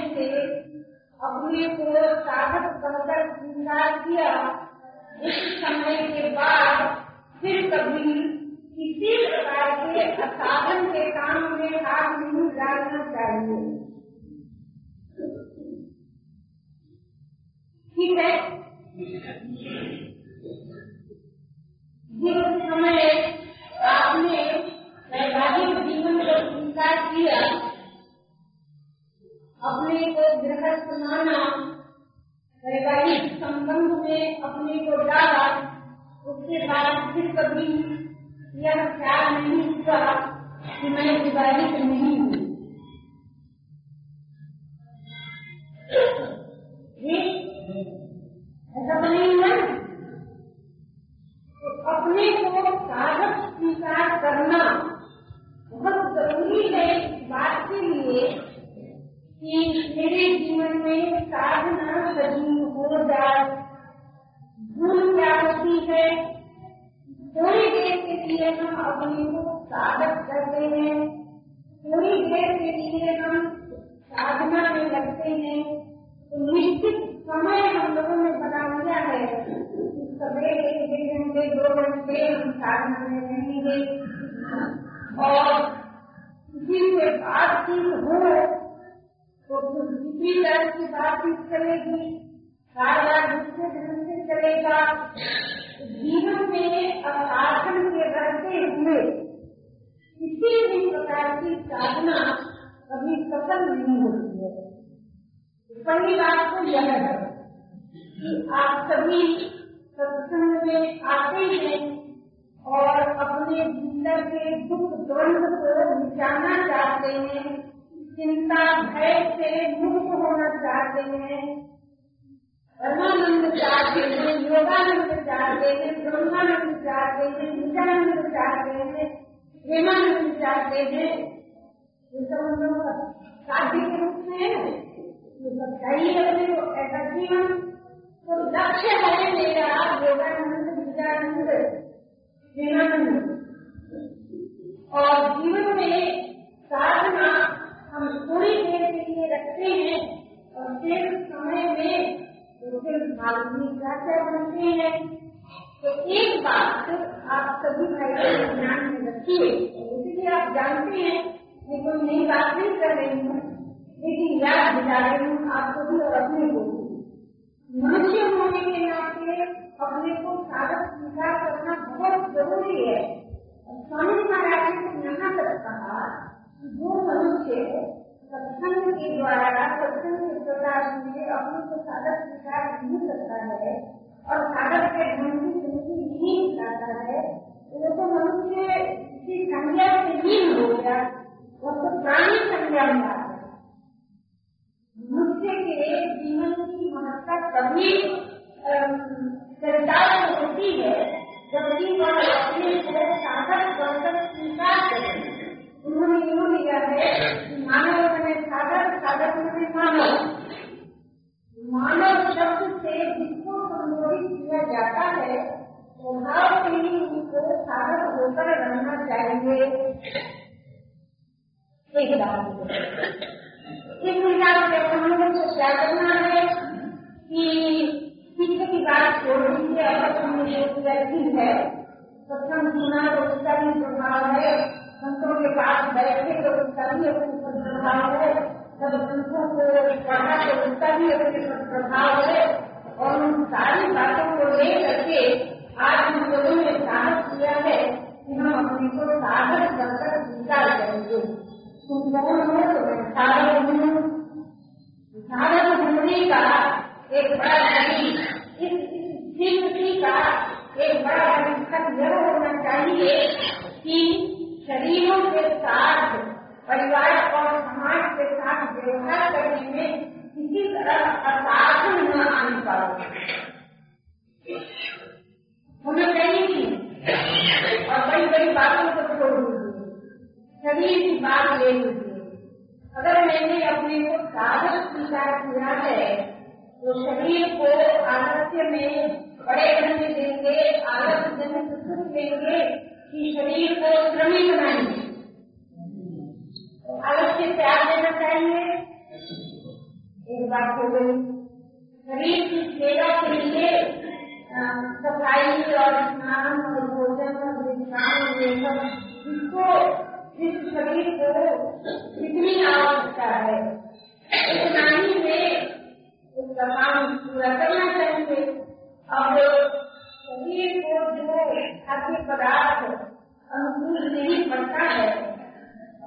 से अपने को साधक बनकर स्वीकार किया। उस समय के बाद फिर कभी किसी प्रकार के असाधन के काम में हाथ नहीं डालना चाहिए। ठीक है? जिस समय आपने वैवाहिक जीवन को स्वीकार किया अपने को गृहस्थ माना। वैवाहिक संबंध में अपने को डाला, उसके बाद फिर कभी यह ख्याल नहीं हुआ कि मैं विवाहित नहीं हूँ। किसी तरह की बातचीत चलेगी बार बार दूसरे ढंग से चलेगा जीवन में असाधन के रहते हुए किसी भी प्रकार की साधना कभी सफल नहीं होती है। पहली बात तो यह है कि आप सभी सत्संग में आते हैं और अपने भीतर के दुख द्वंद को मिटाना चाहते हैं। चिंता भय से मुक्त होना चाहते हैं। चाहते हैं, योगानंद चाहते हैं, ब्रह्मानंद चाहते हैं चाहते हैं प्रेमानंद चाहते हैं। ये सब हम लोग साध्य के रूप में है। ये सब चाहिए अपने को, ऐसा जीवन तो लक्ष्य है मेरा योगानंद प्रेमानंद और जीवन में साधना हम थोड़ी देर के लिए रखते हैं और फिर समय में तो फिर क्या क्या बनते हैं। तो एक बात आप सभी भाई ध्यान में रखिए, इसलिए आप जानते हैं, मैं कोई नई बात नहीं कर रही हूँ, लेकिन याद दिला रही हूँ आपको भी और अपने को मनुष्य होने के नाते अपने को साधक स्वीकार करना बहुत ज़रूरी है। स्वामी महाराज ने यहाँ तक कहा जो मनुष्य सत्संग के द्वारा सत्संग के प्रकाश में अपने को साधक स्वीकार नहीं करता है और साधक के ढंग की ज़िंदगी नहीं करता है, वो तो मनुष्य की संज्ञा से हीन हो गया, वो तो प्राणी संज्ञा में मनुष्य के जीवन की महत्ता तभी चरितार्थ होती है जबकि वह अपने साधक बनकर स्वीकार करें उन्होंने यूँ लिया है मानव मैंने साधक साधक मैंने मानव। मानव शब्द से जिसको संबोधित किया जाता है स्वभाव से ही उनको साधक होकर रहना चाहिए। एक बात इस हिसाब से हम लोगों को क्या करना है कि पीछे की बात छोड़ दीजिए, अगर हमने जो व्यक्ति है सत्संग सुना तो उसका भी प्रभाव है। संतों के पास बैठे तो उसका भी अपने प्रभाव है। संतों को पढ़ा तो भी अपने प्रभाव है और उन सारी बातों को ले करके आज हम लोगों ने साहस किया है कि हम अपने को साधक बनकर तुम कौन हो तो मैं हूँ होने का एक बड़ा बड़ी इस का एक बड़ा यह होना चाहिए कि शरीरों विवेचना करने में किसी तरह असाधन न आने पाओ होना चाहिए और बड़ी बड़ी बातों को छोड़ दीजिए शरीर की बात ले लीजिए अगर मैंने अपने को साधक स्वीकार किया है तो शरीर को आलस्य में बड़े बनने देंगे आलस्य जन देंगे कि शरीर को श्रमिक बनाएँगे। आलस्य त्याग देना चाहिए। एक बात हो गई। शरीर की सेवा के लिए सफ़ाई और स्नान और भोजन और विश्राम ये सब, इसको इस शरीर को कितनी आवश्यकता है। इतना ही में उसका काम पूरा करना चाहिए। अब शरीर को जो खाद्य पदार्थ अनुकूल नहीं पड़ता है।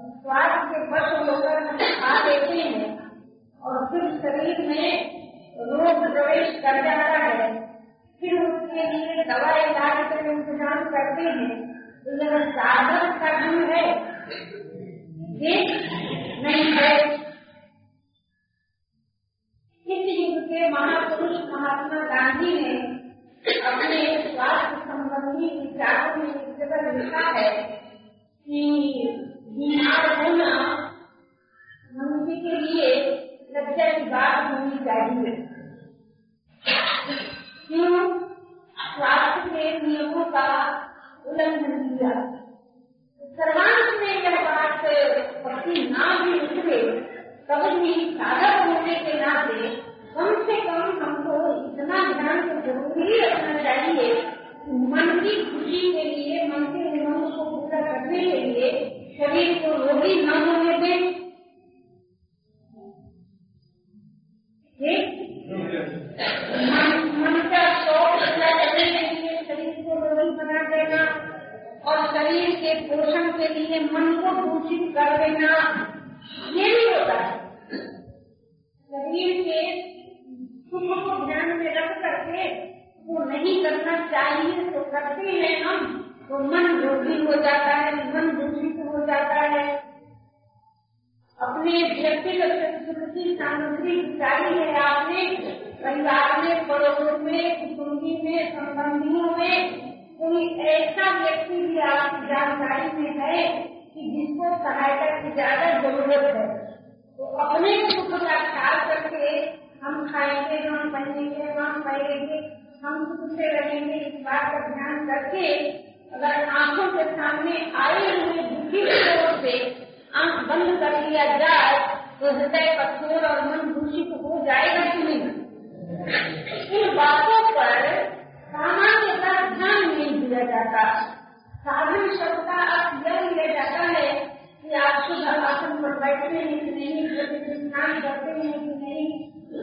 स्वास्थ्य के वश होकर खा लेते हैं और फिर शरीर में रोग प्रवेश कर जाता है। फिर उसके लिए दवा इलाज का इंतज़ाम करते हैं। तो यह साधन का है। ये नहीं है। इस युग के महापुरुष महात्मा गांधी ने अपने स्वास्थ्य संबंधी विचारों में जगह लिखा है कि बीमार होना मनुष्य के लिए लज्जा की बात होनी चाहिए। क्यों? स्वास्थ्य के नियमों का उल्लंघन किया। सर्वांश में यह बात पक्की ना भी उठे तब भी साधक होने के नाते कम से कम हमको इतना ध्यान तो ज़रूरी रखना चाहिए मन की खुशी के लिए, मन के नियमों को पूरा करने के लिए शरीर को रोगी न होने दें। मन का शौक पूरा करने के लिए शरीर को रोगी बना देना और शरीर के पोषण के लिए मन को दूषित कर देना। ये भी होता है। शरीर के सुख को ध्यान में रख करके वो नहीं करना चाहिए तो करते हैं हम तो मन रोगी हो जाता है, मन दूषित हो जाता है। अपने व्यक्तिगत सुख की सामग्री जुटाई है। आपने परिवार में, पड़ोस में, कुटुंबी में, संबंधियों में कोई ऐसा व्यक्ति भी आपकी जानकारी में है कि जिसको सहायता की ज़्यादा ज़रूरत है। तो अपने सुख का ख्याल करके हम खाएँगे, हम पहनेंगे हम पहनेंगे हम सुख से रहेंगे, इस बात का ध्यान करके अगर आँखों के सामने आए हुए दुखी से आँख बंद कर लिया जाए तो हृदय कठोर और मन दूषित हो जाएगा कि नहीं? इन बातों पर सामान्यता ध्यान नहीं दिया जाता। साधन शब्द का अर्थ यह लिया जाता है कि आप शुद्ध आसन पर बैठते हैं कि नहीं स्नान करते हैं कि नहीं,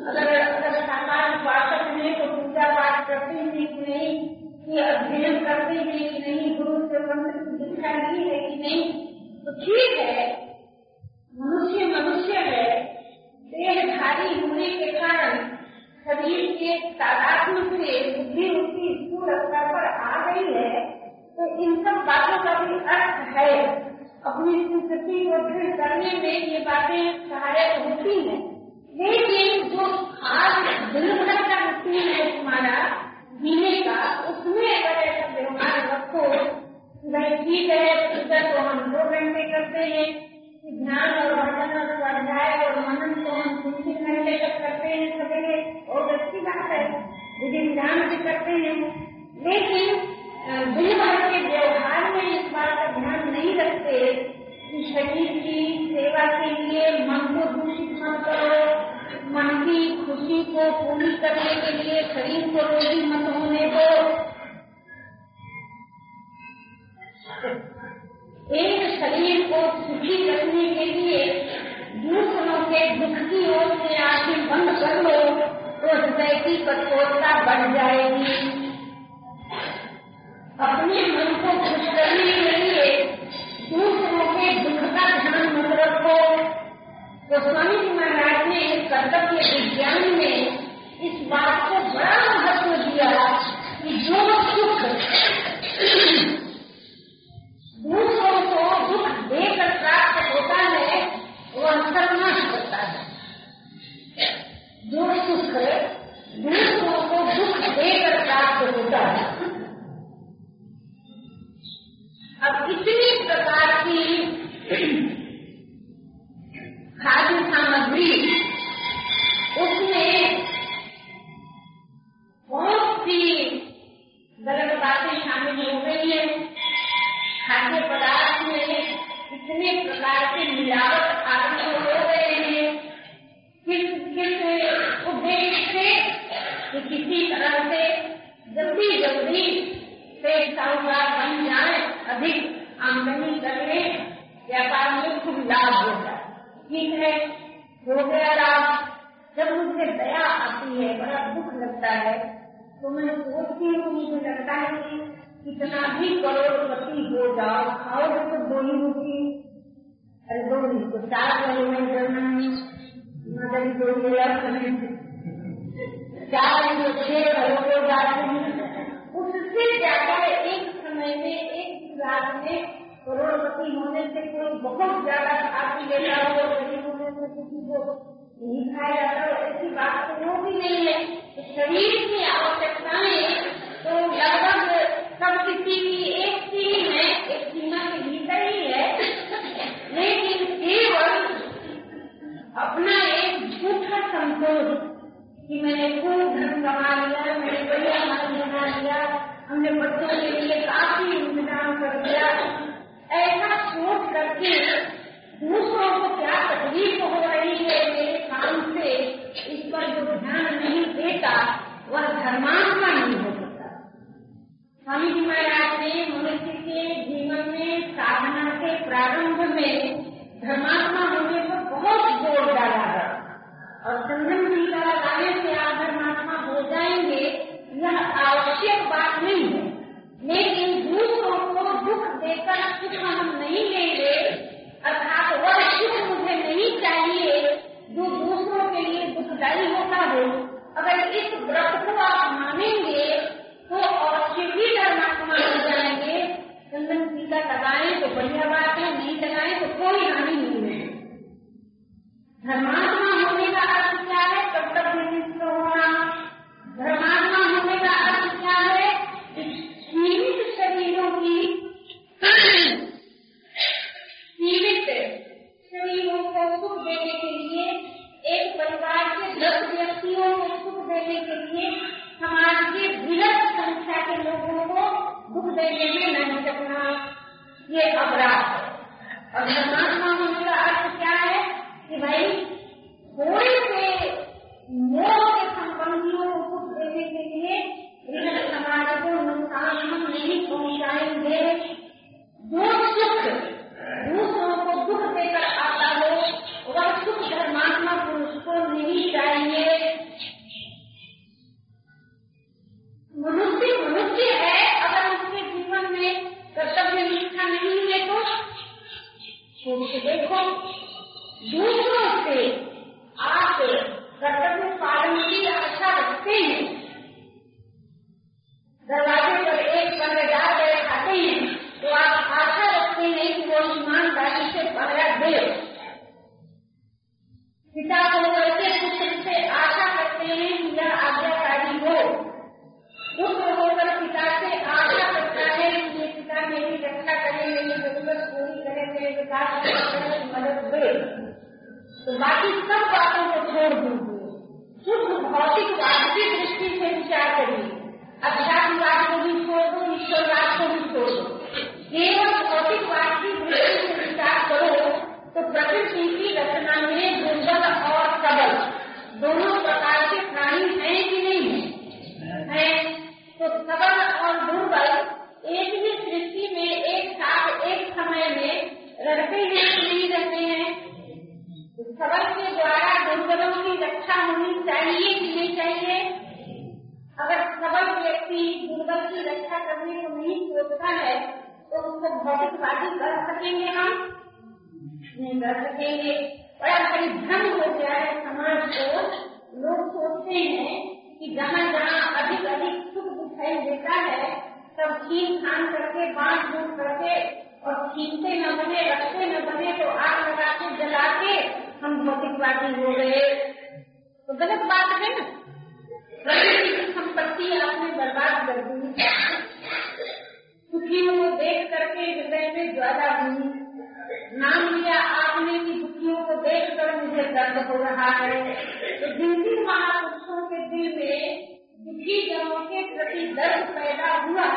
अगर अगर साकार उपासक हैं तो पूजा पाठ करते हैं कि नहीं, कि अध्ययन करते हैं कि नहीं, गुरु से मंत्र दीक्षा है कि नहीं तो ठीक है। मनुष्य मनुष्य है। देहधारी होने के कारण शरीर के तादात्म से बुद्धि उसकी स्थूल स्तर पर आ गई है तो इन सब बातों का भी अर्थ है। अपनी संस्कृति को दृढ़ करने में ये बातें सहायक होती हैं। लेकिन जो खास भर का रूटीन है तुम्हारा जीने का, उसमें अगर ऐसा व्यवहार रखो ठीक है पूजा तो हम दो घंटे करते हैं। ध्यान और भजन और स्वाध्याय और मनन को हम तीन तीन घंटे तक करते हैं सवेरे और अच्छी बात है विधि विधान भी करते हैं। लेकिन दिन भर के व्यवहार में इस बात का ध्यान नहीं रखते कि शरीर की सेवा के लिए मन को दूषित मत करो। मन की खुशी को पूरी करने के लिए शरीर को रोगी मत होने दो। एक शरीर को सुखी रखने के लिए दूसरों के दुख की ओर से आँखें बंद कर लो तो हृदय की कठोरता बढ़ जाएगी। अपने मन को खुश करने के लिए दूसरों के दुख का ध्यान मत रखो। तो स्वामी जी महाराज ने कर्तव्य विज्ञान में इस बात को बड़ा महत्व दिया कि जो सुख अब इतनी प्रकार की मैं सोचती हूँ मुझे लगता है कि कितना भी करोड़पति हो जाओ खाओगे तो दो ही रोटी अरे दो तो चार करोड़ में जन्म मदन दो चार छह करोड़ हो जाते हैं। उससे ज़्यादा एक समय में, एक रात में करोड़पति होने से कोई बहुत ज़्यादा खाती लेता हो गरीब होने से किसी को नहीं खाया जाता ऐसी बात तो भी नहीं है शरीर की आवश्यकताएँ तो लगभग सब किसी की एक सी है एक सीमा के भीतर ही है लेकिन केवल अपना एक झूठा संतोष कि मैंने खूब धन कमा लिया मैंने बढ़िया मन बना लिया हमने बच्चों के लिए काफ़ी इंतज़ाम कर दिया ऐसा सोच करके दूसरों को क्या तकलीफ़ हो रही है मेरे काम से इस पर जो ध्यान नहीं देता वह धर्मात्मा नहीं हो सकता। स्वामी जी महाराज ने मनुष्य के जीवन में, साधना के प्रारंभ में धर्मात्मा होने पर बहुत ज़ोर डाला है। और संगम टीका लगाने से आप धर्मात्मा हो जाएँगे, यह आवश्यक बात नहीं है। लेकिन दूसरों को दुख देकर सुख हम नहीं लेंगे, अर्थात वह सुख मुझे नहीं चाहिए जो दूसरों के लिए दुखदायी होता हो। अगर इस बाकी सब बातों को छोड़ दीजिए शुद्ध भौतिकवाद की दृष्टि से विचार करिए। अध्यात्मवाद को भी छोड़ दो, ईश्वरवाद को भी छोड़ दो। केवल भौतिकवाद की दृष्टि से विचार करो तो प्रकृति की रचना में दुर्बल और सबल। दोनों प्रकार के प्राणी हैं कि नहीं? है। तो सबल और दुर्बल एक ही सृष्टि में एक साथ एक समय में रहते हैं। सबल के द्वारा दुर्बलों की रक्षा होनी चाहिए कि नहीं चाहिए? अगर सबल व्यक्ति दुर्बल की रक्षा करने को नहीं सोचता है तो उसको भौतिकवादी कर सकेंगे हम? नहीं कर सकेंगे। बड़ा भारी भ्रम हो गया है समाज को, लोग सोचते हैं कि जहाँ जहाँ अधिक अधिक सुख दिखाई देता है तब छीन खान करके बांट बूट करके, और छीनते न बने, रखते न बने तो आग लगा के जला के हम भौतिकवादी हो गए। तो गलत बात है ना? प्रकृति की संपत्ति आपने बर्बाद कर दी। सुखियों को देख करके हृदय में ज़्यादा हुई। नाम लिया आपने की दुखियों को देख कर मुझे दर्द हो रहा है। तो जिन जिन महापुरुषों के दिल में दुखी जनों के प्रति दर्द पैदा हुआ,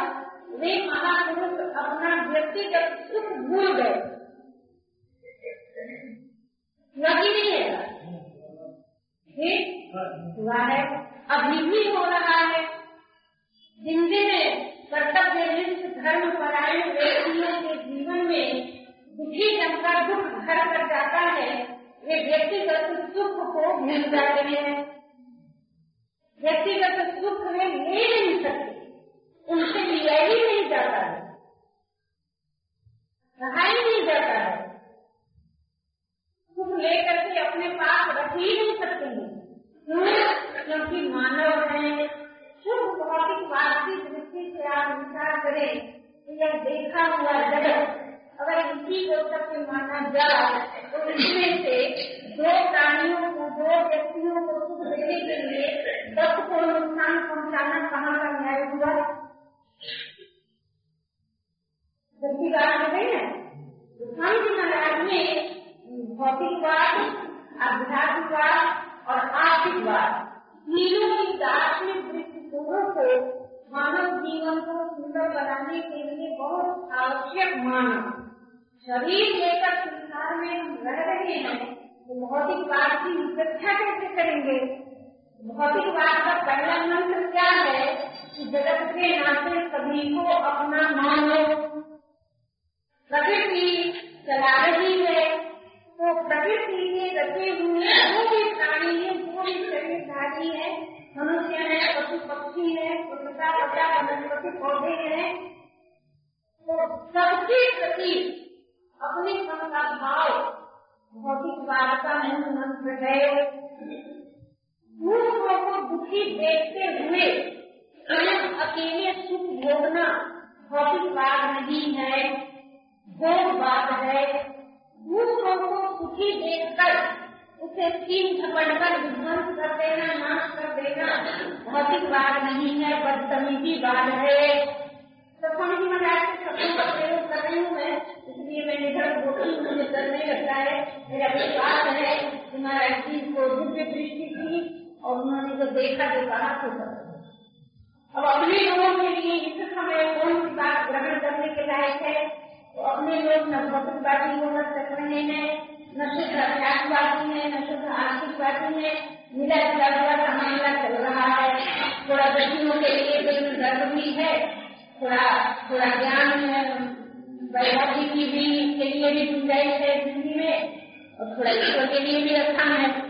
वे महापुरुष अपना व्यक्तिगत सुख भूल गए। लगी नहीं है। ठीक हुआ है। अभी भी हो रहा है। ज़िंदगी में कर्तव्य धर्म परायण व्यक्तियों के जीवन में दुखी जनता दुख घर कर जाता है, वे व्यक्तिगत सुख को भूल जाते हैं। व्यक्तिगत सुख में ले नहीं सकते। उनसे लिया ही नहीं जाता है। कहा ही नहीं जाता है। सुख लेकर के अपने पास रख ही नहीं सकते हैं। क्योंकि मानव है। शुभ भौतिक वास्तविक दृष्टि से आप विचार करें तो यह देखा हुआ जगत, अगर इसी को सत्य माना जाए तो इसमें से दो प्राणियों को, दो व्यक्तियों को सुख देने के लिए दस को नुकसान पहुंचाना कहाँ का न्याय हुआ? जबकि बात हो गई है महाराज में भौतिकवाद, आध्यात्मिकवाद और आर्थिकवाद। तीनों की दार्शनिक दृष्टिकोणों को मानव जीवन को सुंदर बनाने के लिए बहुत आवश्यक माना। शरीर लेकर संसार में हम रह रहे हैं तो भौतिकवाद की उपेक्षा कैसे करेंगे? भौतिकवाद का पहला मंत्र क्या है कि जगत के नाते सभी को अपना मानो। प्रकृति चला रही है तो प्रकृति के रचे हुए जो भी प्राणी है जो भी शरीरधारी है। मनुष्य है, पशु पक्षी है पुरुषा बचा वनस्पति, पौधे हैं। तो सबके प्रति अपने मन का भाव भौतिकवाद का मूल मंत्र है। दूसरों को दुखी देखते हुए स्वयं अकेले सुख भोगना भौतिकवाद नहीं है। भोगवाद है दूसरों को सुखी देखकर, उसे तीन झपटकर विध्वंस कर देना, नाश कर देना। भौतिकवाद नहीं है बदतमीजीवाद है। तो स्वामी महाराज के शब्दों का प्रयोग कर रही हूँ, मैं। इसलिए मैं इधर बोलती मुझे करने लगता है। मेरा विश्वास है, कि महाराज जी को दिव्य दृष्टि थी और उन्होंने जो देखा, जो कहा तो अब अपने लोगों के लिए इस समय कौन सी बात ग्रहण करने के लायक है? अपने लोग न भौतिकवादी होना सक रहे हैं न शुद्ध अध्यात्मवादी है न शुद्ध आर्थिकवादी है मिला जुला जुला का चल रहा है। थोड़ा दर्शनों के लिए कोई दर्द भी है। थोड़ा थोड़ा ज्ञान, वैभवी की भी के लिए भी गुंजाइश है ज़िंदगी में। और थोड़ा ईश्वर के लिए भी अच्छा है।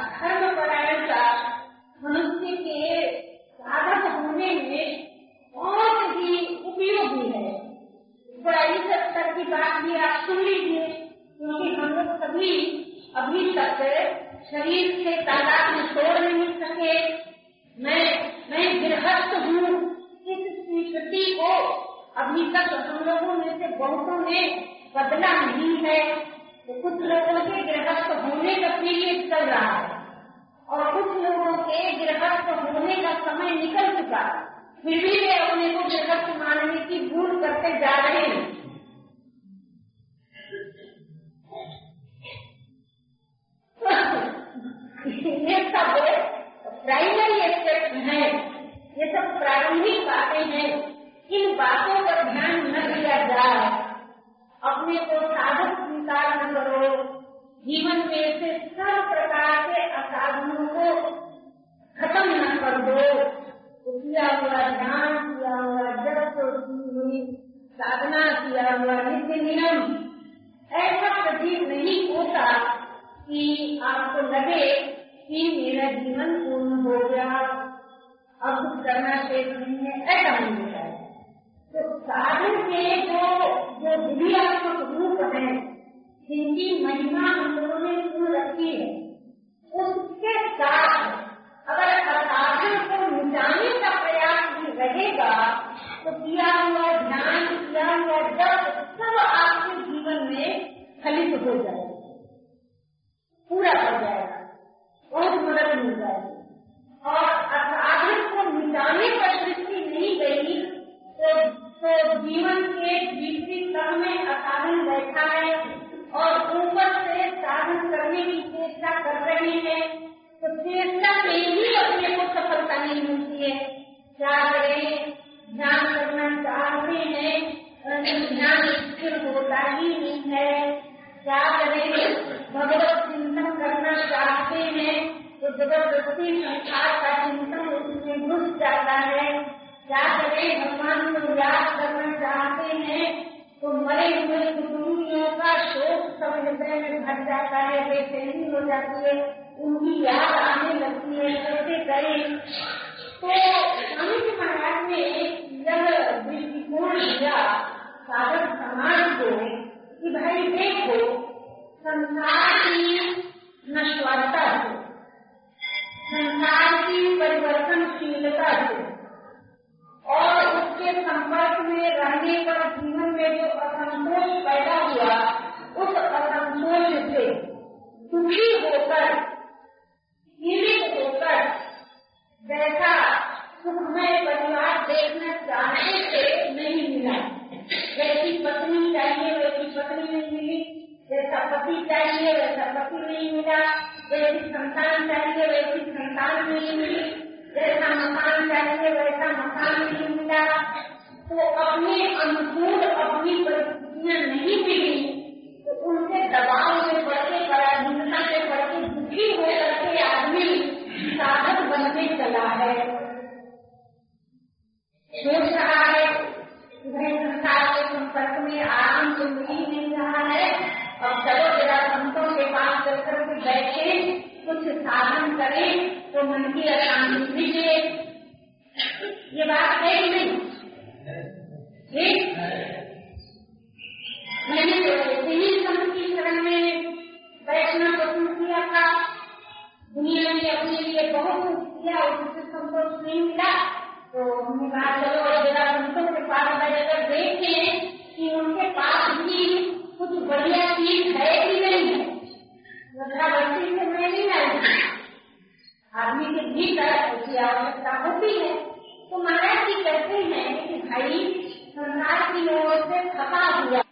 Yeah. ये सब प्राइमरी एस्पेक्ट है। ये सब प्रारंभिक बातें हैं। इन बातों पर ध्यान न दिया जाए। अपने को साधक स्वीकार न करो। जीवन में से सब प्रकार के असाधनों को खत्म न कर दो। किया हुआ ध्यान, किया हुआ जप हुई साधना, किया हुआ नित्य नियम। ऐसा कभी नहीं होता कि आपको लगे कि मेरा जीवन पूर्ण हो गया। अब कुछ करना शेष नहीं है ऐसा नहीं होता है। तो साधन के जो जो दिव्यात्मक रूप है। जिनकी महिमा हम लोगों ने सुन रखी है उसके साथ अगर असाधन को मिटाने का प्रयास रहेगा तो किया हुआ ध्यान किया हुआ जब सब आपके जीवन में फलित हो जाएगा पूरा हो जाएगा बहुत मदद मिल जाएगी और अपराधिक को मिटाने पर दृष्टि नहीं गई तो, तो जीवन के जीवित क्रम में असाधन बैठा है और ऊपर से साधन करने की चेष्टा कर रहे हैं तो चेष्टा में ही अपने को सफलता नहीं मिलती है क्या करें ध्यान करना चाहते हैं ध्यान स्थिर होता ही नहीं है क्या करें भगवत चिंतन करना चाहते हैं तो ज़बरदस्ती संसार का चिंतन उसमें घुस जाता है क्या करें भगवान को याद करना चाहते हैं तो मरे हुए कुटुम्बियों का शोक सब हृदय में भर जाता है बेचैनी हो जाती है उनकी याद आने लगती है कैसे करें तो स्वामी महाराज ने यह दृष्टिकोण दिया साधक समाज को कि भाई देखो, संसार की नश्वरता से संसार की परिवर्तनशीलता से और उसके संपर्क में रहने पर जीवन में जो असंतोष पैदा हुआ, उस असंतोष साधन करें तो मन की अशांति मिले। ये बात है कि नहीं? ठीक मैंने तो ऐसे ही संत की शरण में बैठना पसंद किया था। दुनिया में अपने लिए बहुत कुछ किया, उससे संतोष नहीं मिला। तो हमने कहा, चलो जरा संतों के पास बैठकर देखते हैं कि उनके पास भी कुछ बढ़िया चीज़ है कि नहीं है। नहीं आई आदमी के भीतर उसकी आवश्यकता होती है। तो महाराज जी कहते हैं कि भाई, संसार की ओर से थका हुआ